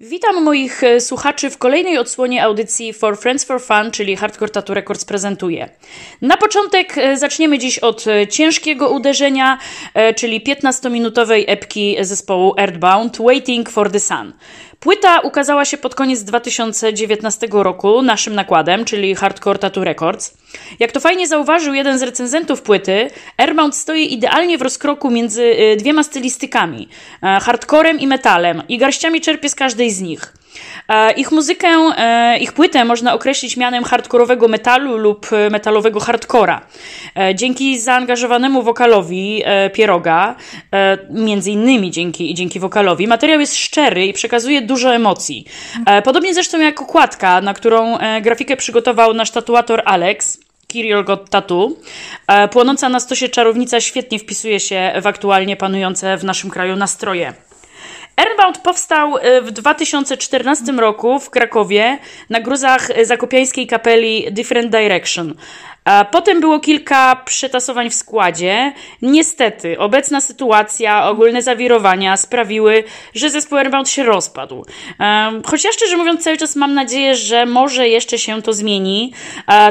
Witam moich e, słuchaczy w kolejnej odsłonie audycji For Friends for Fun, czyli Hardcore Tattoo Records prezentuje. Na początek e, zaczniemy dziś od e, ciężkiego uderzenia, czyli 15-minutowej epki zespołu Earthbound Waiting for the Sun. Płyta ukazała się pod koniec 2019 roku naszym nakładem, czyli Hardcore Tattoo Records. Jak to fajnie zauważył jeden z recenzentów płyty, Airmount stoi idealnie w rozkroku między y, dwiema stylistykami, e, hardcorem i metalem i garściami czerpie z każdej z nich. E, ich muzykę, e, ich płytę można określić mianem hardkorowego metalu lub metalowego hardcora. Dzięki zaangażowanemu wokalowi Pieroga, między innymi dzięki, dzięki wokalowi, materiał jest szczery i przekazuje dużo emocji. Podobnie zresztą jak okładka, na którą grafikę przygotował nasz tatuator Alex. Kirill God Tattoo. E, płonąca na stosie czarownica świetnie wpisuje się w aktualnie panujące w naszym kraju nastroje. Airbound powstał e, w 2014 roku w Krakowie na gruzach zakopiańskiej kapeli Different Direction. Potem było kilka przetasowań w składzie. Niestety, obecna sytuacja, ogólne zawirowania sprawiły, że zespół Airbound się rozpadł. Choć ja szczerze mówiąc cały czas mam nadzieję, że może jeszcze się to zmieni.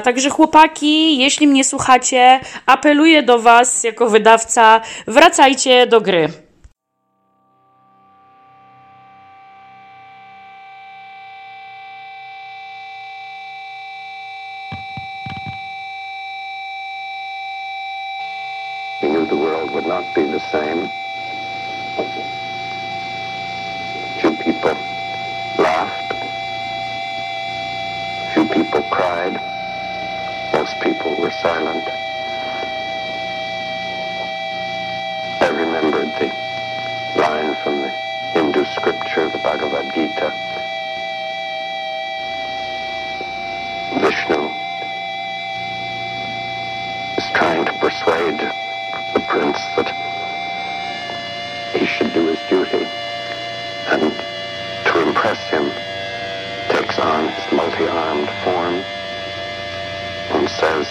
Także chłopaki, jeśli mnie słuchacie, apeluję do Was jako wydawca, wracajcie do gry. Trying to persuade the prince that he should do his duty and to impress him takes on his multi-armed form and says,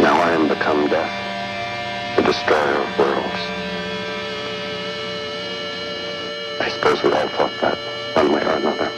now I am become death, the destroyer of worlds. I suppose we all thought that one way or another.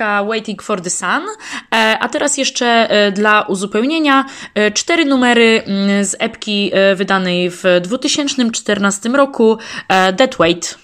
Epka Waiting for the Sun, e, a teraz jeszcze e, dla uzupełnienia e, cztery numery mm, z epki wydanej w 2014 roku Dead Weight.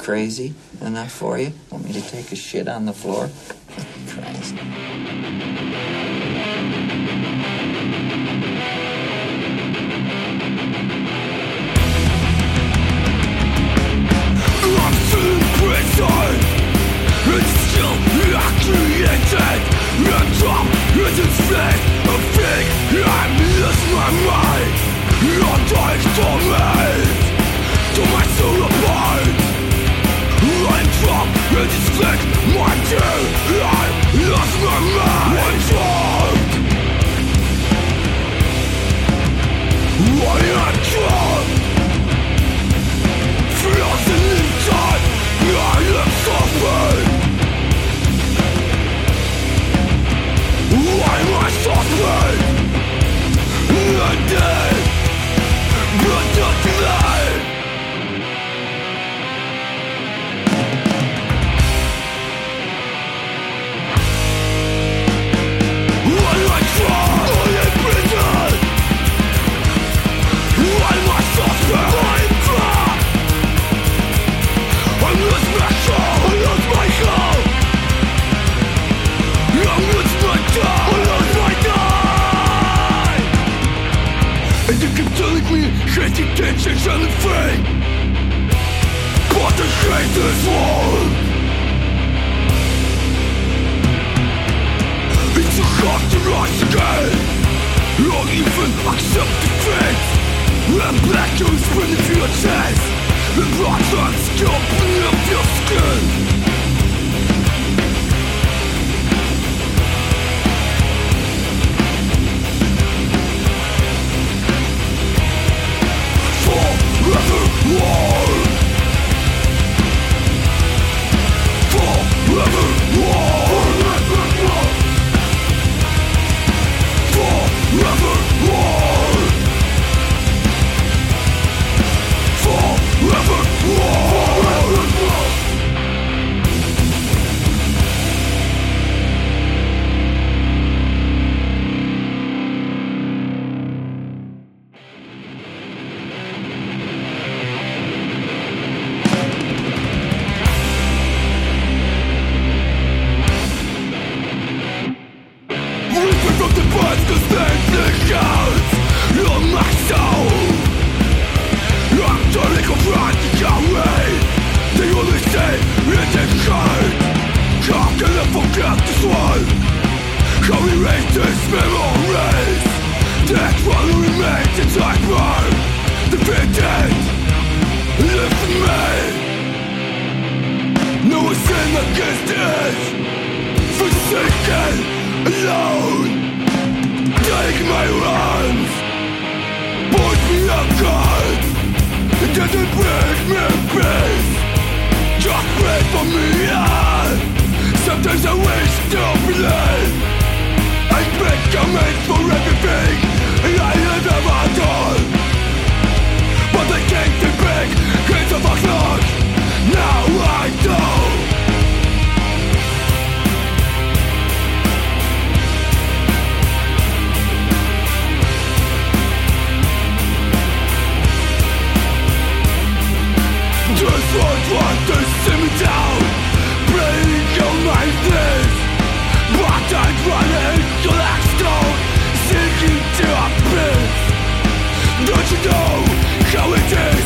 crazy enough for you? Want me to take a shit on the floor? Christ. erase these memories. That will remain the nightmare The victim live for me. No sin against it. Forsaken, alone. Take my arms. Point me a gun It doesn't bring me peace Just pray for me, Sometimes I wish to believe i'm for everything I have ever done But can't back Now I want, to see me down break your mind Running to stone Don't you know how it is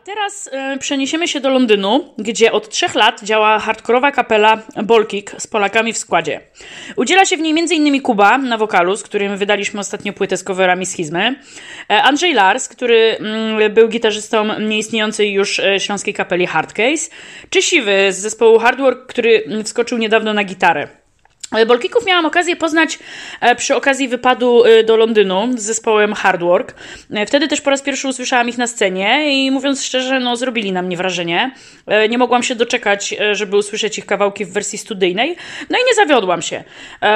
teraz e, przeniesiemy się do Londynu, gdzie od trzech lat działa hardkorowa kapela Bolkik z Polakami w składzie. Udziela się w niej m.in. Kuba na wokalu, z którym wydaliśmy ostatnio płytę z coverami schizmy, e, Andrzej Lars, który mm, był gitarzystą nieistniejącej już e, śląskiej kapeli Hardcase, czy Siwy z zespołu Hardwork, który mm, wskoczył niedawno na gitarę. E, Bolkików miałam okazję poznać e, przy okazji wypadu e, do Londynu z zespołem Hardwork. Wtedy też po raz pierwszy usłyszałam ich na scenie i mówiąc szczerze, no zrobili na mnie wrażenie. Nie mogłam się doczekać, żeby usłyszeć ich kawałki w wersji studyjnej. No i nie zawiodłam się.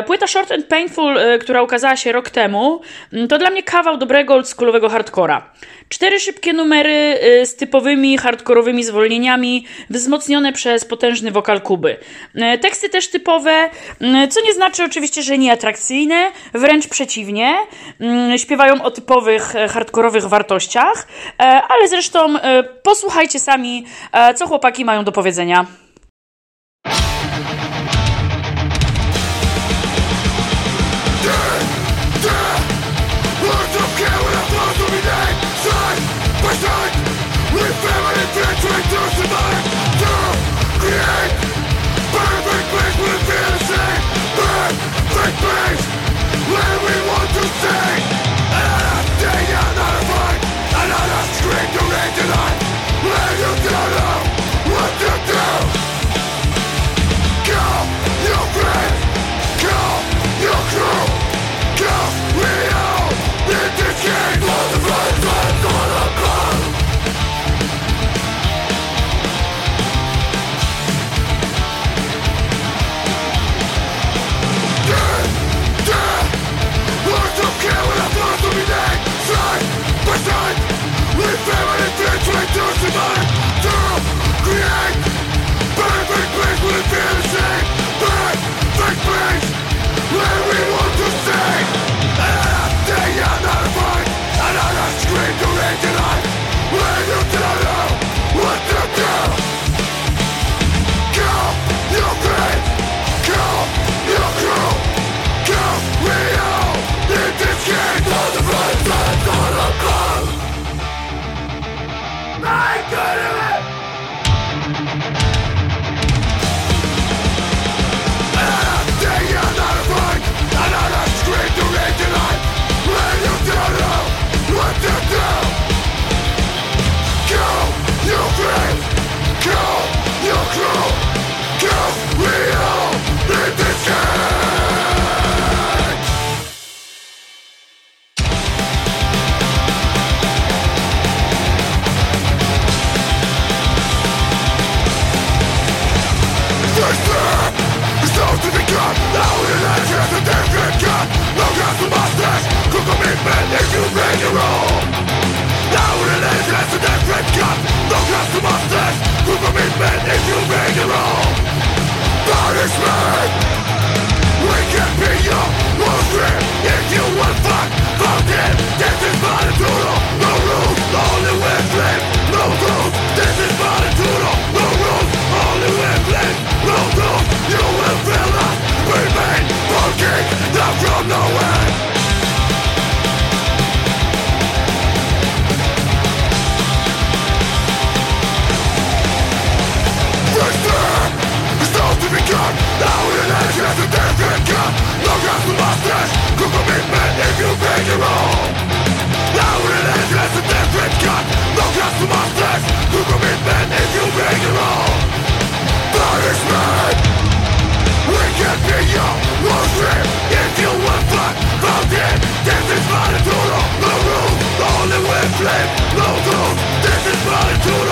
Płyta Short and Painful, która ukazała się rok temu, to dla mnie kawał dobrego oldschoolowego hardcora. Cztery szybkie numery z typowymi hardkorowymi zwolnieniami, wzmocnione przez potężny wokal Kuby. Teksty też typowe, co nie znaczy oczywiście, że nieatrakcyjne, wręcz przeciwnie. Śpiewają o typowych e, hardkorowych wartościach, e, ale zresztą e, posłuchajcie sami, co chłopaki mają do powiedzenia. peace when we want to stay. to monsters Who commitment if you made it punish me. We can be your worst dream If you want. fuck, fuck him. This is but a tunnel, no rules Only with blame, no rules. This is but a tunnel, no rules Only with blame, no rules. You will feel us, remain Fucking, not from nowhere to be gone Now your life has a death and gone No grass for monsters. Good commitment if you paid your own Now your life has a death and gone No grass for monsters. Good commitment if you paid your own Punishment We can be your worst dream If you want flat, found it This is my tunnel, no rules Only with flame, no rules, This is my tunnel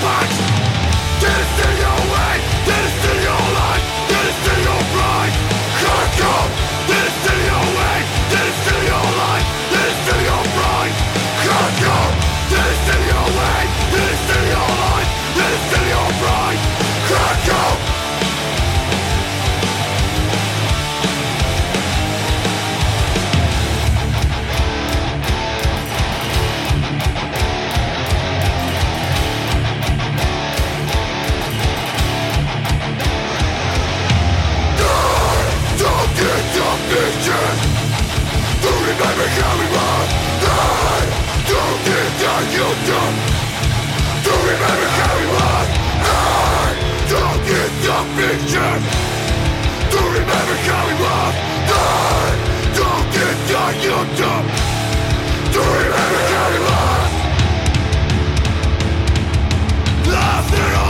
parts. Get you dumb? To I don't get the picture To remember I don't get the To remember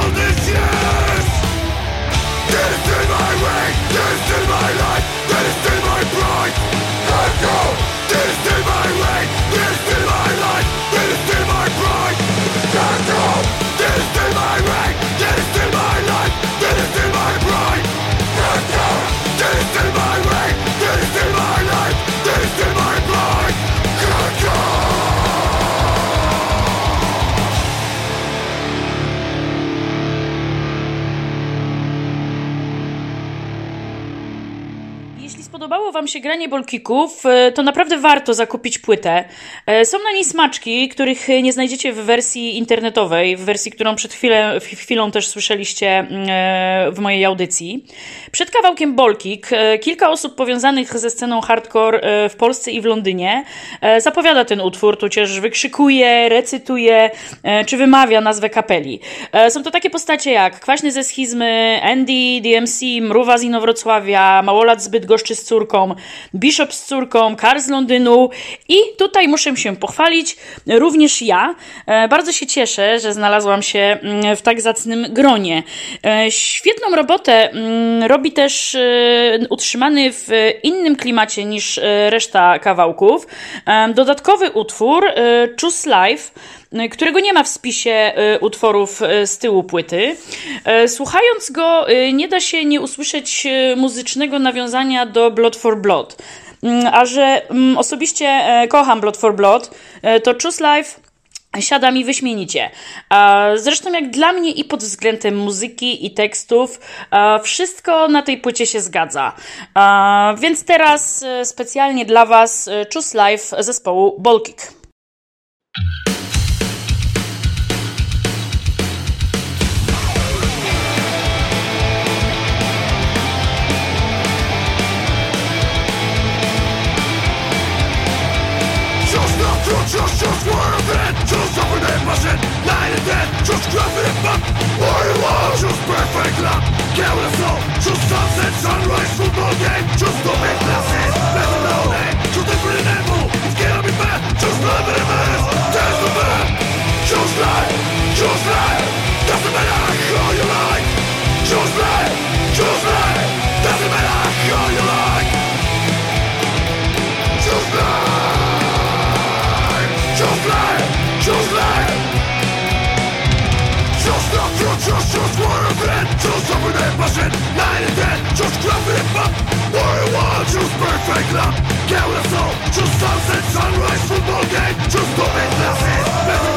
all these years. This is my This is my life. This is my pride. Let go. This is my Wam się granie bolkików, e, to naprawdę warto zakupić płytę. E, są na niej smaczki, których nie znajdziecie w wersji internetowej, w wersji, którą przed chwilę, chwilą też słyszeliście mm, e, w mojej audycji. Przed kawałkiem Bolkik kilka osób powiązanych ze sceną hardcore w Polsce i w Londynie zapowiada ten utwór, tudzież wykrzykuje, recytuje czy wymawia nazwę kapeli. Są to takie postacie jak Kwaśny ze schizmy, Andy, DMC, Mruwa z Inowrocławia, Małolat z Bydgoszczy z córką, Bishop z córką, Kar z Londynu i tutaj muszę się pochwalić, również ja. E, bardzo się cieszę, że znalazłam się mm, w tak zacnym gronie. E, świetną robotę mm, robi też e, utrzymany w innym klimacie niż reszta kawałków. Dodatkowy utwór Choose Life którego nie ma w spisie utworów z tyłu płyty. Słuchając go, nie da się nie usłyszeć muzycznego nawiązania do Blood for Blood. Mm, a że mm, osobiście e, kocham Blood for Blood, e, to Choose Life siada mi wyśmienicie. Zresztą jak dla mnie i pod względem muzyki i tekstów, wszystko na tej płycie się zgadza. Więc teraz e, specjalnie dla Was Choose Life zespołu Bolkik. suffer the passion Light and death, Just graphic and pop What you want, choose perfect love Careless soul, Just sunset, sunrise, football game Just to be classes, better know me. Just different and evil, it cannot be bad Choose love and mess, there's no man Choose life, choose life Doesn't matter how you like Just life, just life 9 Czerwony 10, just jeden it up. ryba Warrior one Choose perfect love Kiełra soul, Choose sunset Sunrise Football game Choose to be classes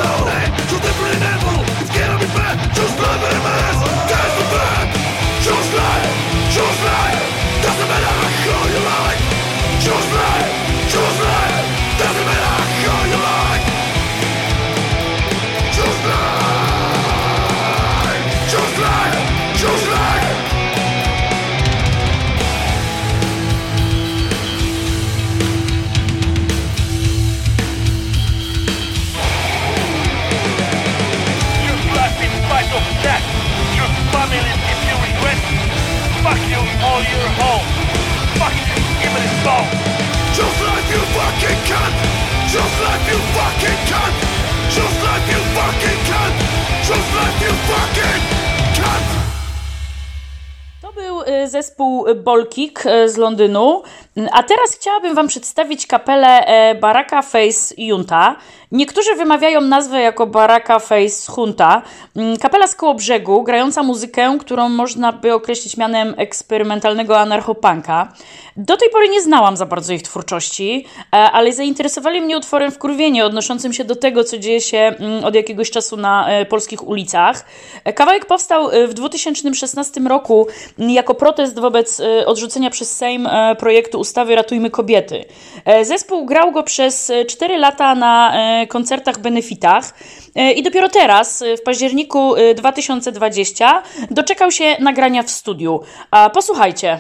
Bolkik y, z Londynu. A teraz chciałabym Wam przedstawić kapelę e, Baraka Face Junta. Niektórzy wymawiają nazwę jako Baraka Face Junta. Mm, Kapela z Kołobrzegu, grająca muzykę, którą można by określić mianem eksperymentalnego anarchopanka. Do tej pory nie znałam za bardzo ich twórczości, e, ale zainteresowali mnie utworem Wkurwienie, odnoszącym się do tego, co dzieje się mm, od jakiegoś czasu na e, polskich ulicach. Kawałek powstał w 2016 roku m, jako protest wobec odrzucenia przez Sejm projektu ustawy Ratujmy Kobiety. E, Zespół grał go przez e, 4 lata na e, koncertach, benefitach e, i dopiero teraz, e, w październiku e, 2020, doczekał się nagrania w studiu. A posłuchajcie.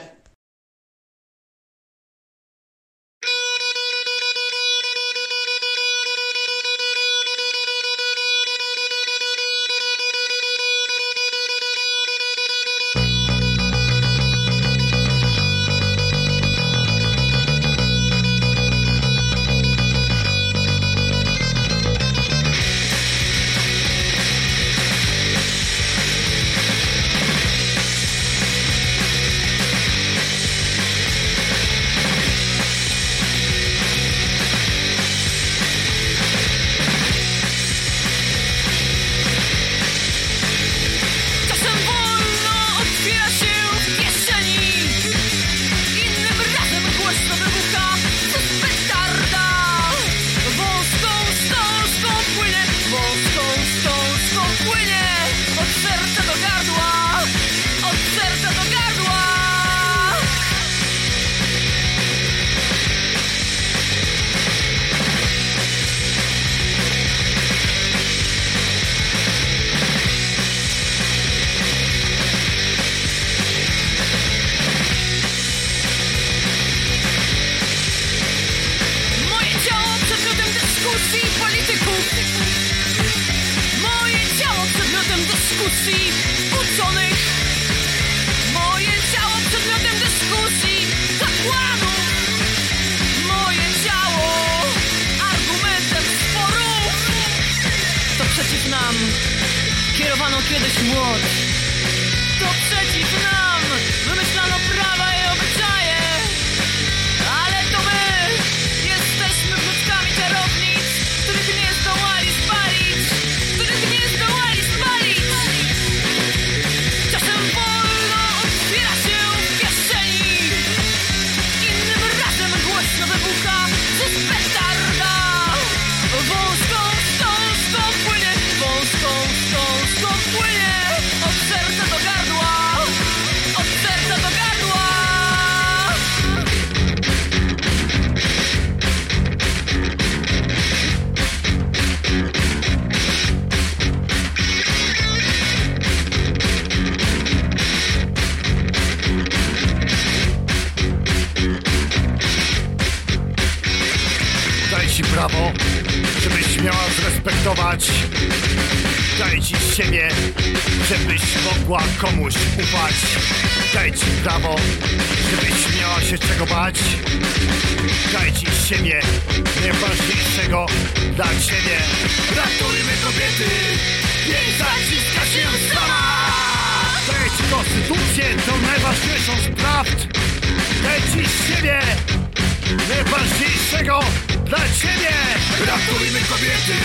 Dla ciebie. Ratujmy kobiety, niech zaciska się sama. Ci konstytucję, to najważniejszą z prawd. Ci siebie, najważniejszego dla ciebie Ratujmy kobiety,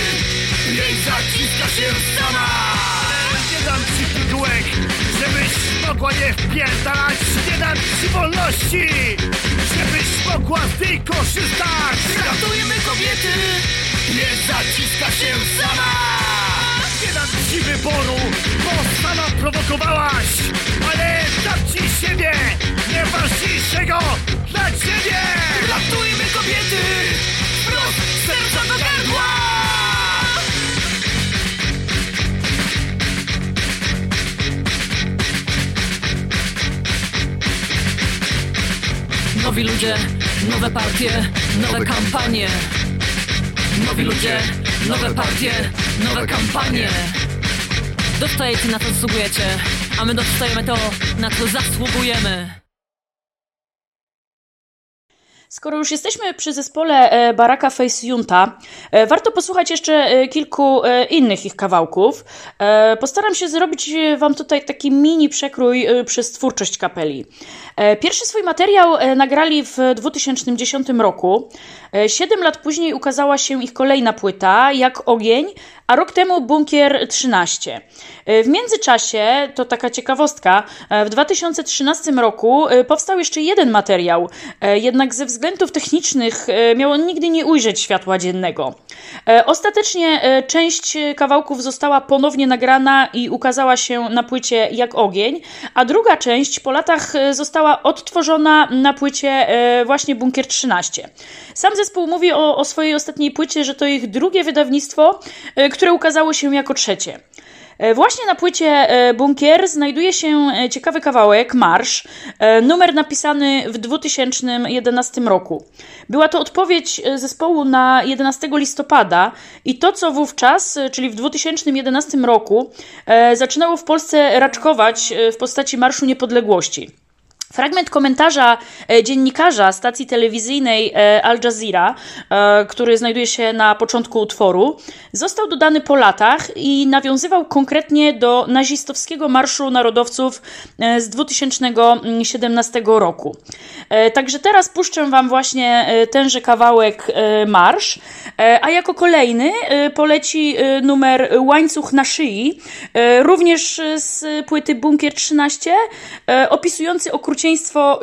jej zaciska się sama Nie dam ci pigułek, żebyś mogła je wpierdalać. Nie dam ci wolności Żebyś mogła z tej korzystać Ratujmy kobiety. Nie zaciska się sama. Nie dam ci wyboru Bo sama prowokowałaś. Ale dam ci siebie Najważniejszego dla ciebie. Ratujmy kobiety. Wprost serca do gardła Nowi ludzie, nowe partie, nowe kampanie. Nowi ludzie, nowe partie, nowe kampanie. Dostajecie na co zasługujecie, a my dostajemy to, na co zasługujemy Skoro już jesteśmy przy zespole e, Baraka Face Junta, e, warto posłuchać jeszcze e, kilku innych ich kawałków. Postaram się zrobić Wam tutaj taki mini przekrój przez twórczość kapeli. Pierwszy swój materiał nagrali w 2010 roku. Siedem lat później ukazała się ich kolejna płyta, Jak Ogień, a rok temu Bunkier 13. E, W międzyczasie, to taka ciekawostka, e, w 2013 roku e, powstał jeszcze jeden materiał, jednak ze względów technicznych miał on nigdy nie ujrzeć światła dziennego. Ostatecznie część kawałków została ponownie nagrana i ukazała się na płycie Jak Ogień, a druga część po latach została odtworzona na płycie właśnie Bunkier 13. Sam zespół mówi o, o swojej ostatniej płycie, że to ich drugie wydawnictwo, e, które ukazało się jako trzecie. E, Właśnie na płycie e, Bunkier znajduje się e, ciekawy kawałek, Marsz, numer napisany w 2011 roku. Była to odpowiedź zespołu na 11 listopada i to, co wówczas, czyli w 2011 roku, zaczynało w Polsce raczkować w postaci Marszu Niepodległości. Fragment komentarza e, dziennikarza stacji telewizyjnej e, Al Jazeera, e, który znajduje się na początku utworu, został dodany po latach i nawiązywał konkretnie do nazistowskiego Marszu Narodowców z 2017 roku. Także teraz puszczę Wam właśnie tenże kawałek Marsz, a jako kolejny poleci numer Łańcuch na szyi, również z płyty Bunkier 13, e, opisujący okrucieństwo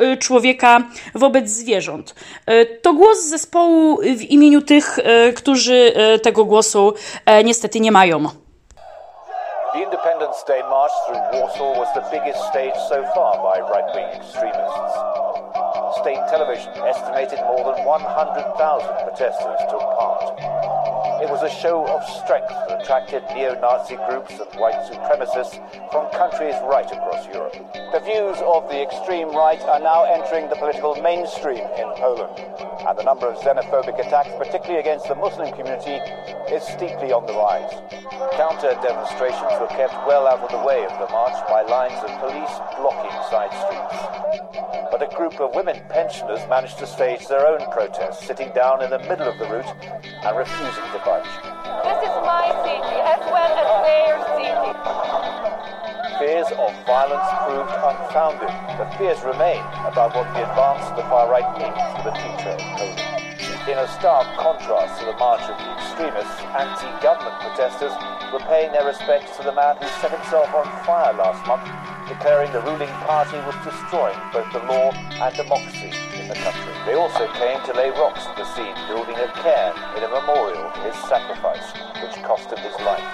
e, człowieka wobec zwierząt. E, To głos zespołu w imieniu tych, e, którzy tego głosu niestety nie mają. The Independence Day march through Warsaw was the biggest stage so far by right wing extremists. State television estimated more than 100,000 protesters took part. It was a show of strength that attracted neo Nazi groups and white supremacists from countries right across Europe. The views of the extreme right are now entering the political mainstream in Poland, and the number of xenophobic attacks, particularly against the Muslim community, is steeply on the rise. Counter demonstrations were kept well out of the way of the march by lines of police blocking side streets. But a group of women pensioners managed to stage their own protest, sitting down in the middle of the route and refusing to budge. This is my city as well as their city. Fears of violence proved unfounded, but fears remain about what the advance of the far right means for the future of Poland. In a stark contrast to the march of the extremists, anti-government protesters were paying their respects to the man who set himself on fire last month, declaring the ruling party was destroying both the law and democracy in the country. They also came to lay rocks at the scene, building a cairn in a memorial to his sacrifice, which cost him his life.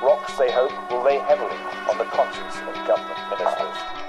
Rocks, they hope, will lay heavily on the conscience of government ministers.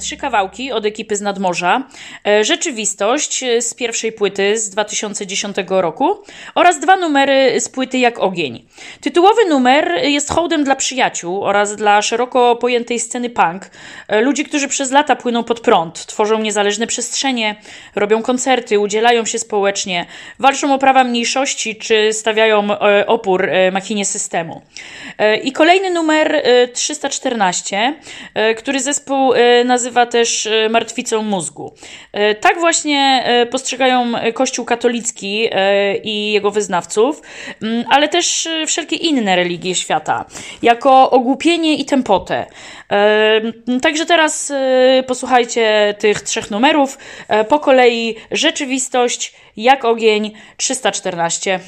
Trzy kawałki od ekipy z nadmorza. E, Rzeczywistość e, z pierwszej płyty z 2010 roku oraz dwa numery z płyty Jak ogień. Tytułowy numer jest hołdem dla przyjaciół oraz dla szeroko pojętej sceny punk. E, Ludzi, którzy przez lata płyną pod prąd, tworzą niezależne przestrzenie, robią koncerty, udzielają się społecznie, walczą o prawa mniejszości czy stawiają opór machinie systemu. I kolejny numer e, 314, e, który zespół nazywa też martwicą mózgu. E, Tak właśnie e, postrzegają Kościół katolicki e, i jego wyznawców, mm, ale też e, wszelkie inne religie świata, jako ogłupienie i tempotę. E, Także teraz e, posłuchajcie tych trzech numerów. E, Po kolei Rzeczywistość, Jak ogień, 314.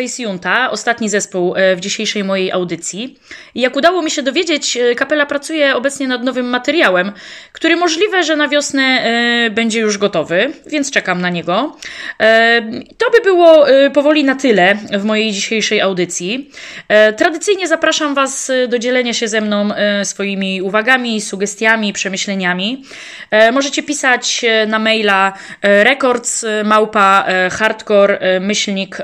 Face Junta, ostatni zespół e, w dzisiejszej mojej audycji. Jak udało mi się dowiedzieć, e, kapela pracuje obecnie nad nowym materiałem, który możliwe, że na wiosnę e, będzie już gotowy, więc czekam na niego. To by było powoli na tyle w mojej dzisiejszej audycji. Tradycyjnie zapraszam Was do dzielenia się ze mną swoimi uwagami, sugestiami, przemyśleniami. Możecie pisać na maila records małpa hardcore myślnik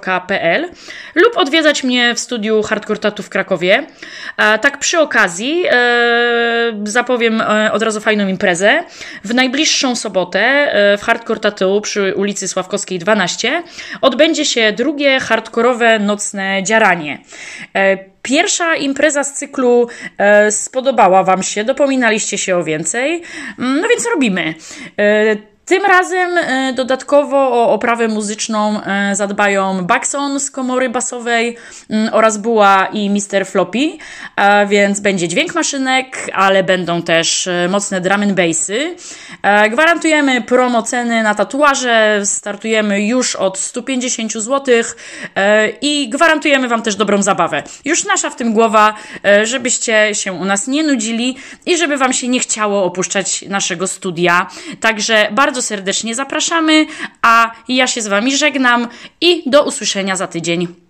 tatu.pl lub odwiedzać mnie w studiu Hardcore Tattoo w Krakowie. Tak przy okazji e, zapowiem e, od razu fajną imprezę. W najbliższą sobotę e, w Hardcore Tattoo przy ulicy Sławkowskiej 12 odbędzie się drugie hardkorowe nocne dziaranie. Pierwsza impreza z cyklu spodobała Wam się, dopominaliście się o więcej, mm, no więc robimy. Tym razem e, dodatkowo o oprawę muzyczną e, zadbają Baxon z komory basowej mm, oraz Buła i Mr. Floppy, więc będzie dźwięk maszynek, ale będą też e, mocne drum and bassy. Gwarantujemy promo ceny na tatuaże, startujemy już od 150 zł i gwarantujemy Wam też dobrą zabawę. Już nasza w tym głowa, żebyście się u nas nie nudzili i żeby Wam się nie chciało opuszczać naszego studia. Także bardzo bardzo serdecznie zapraszamy, a ja się z Wami żegnam i do usłyszenia za tydzień.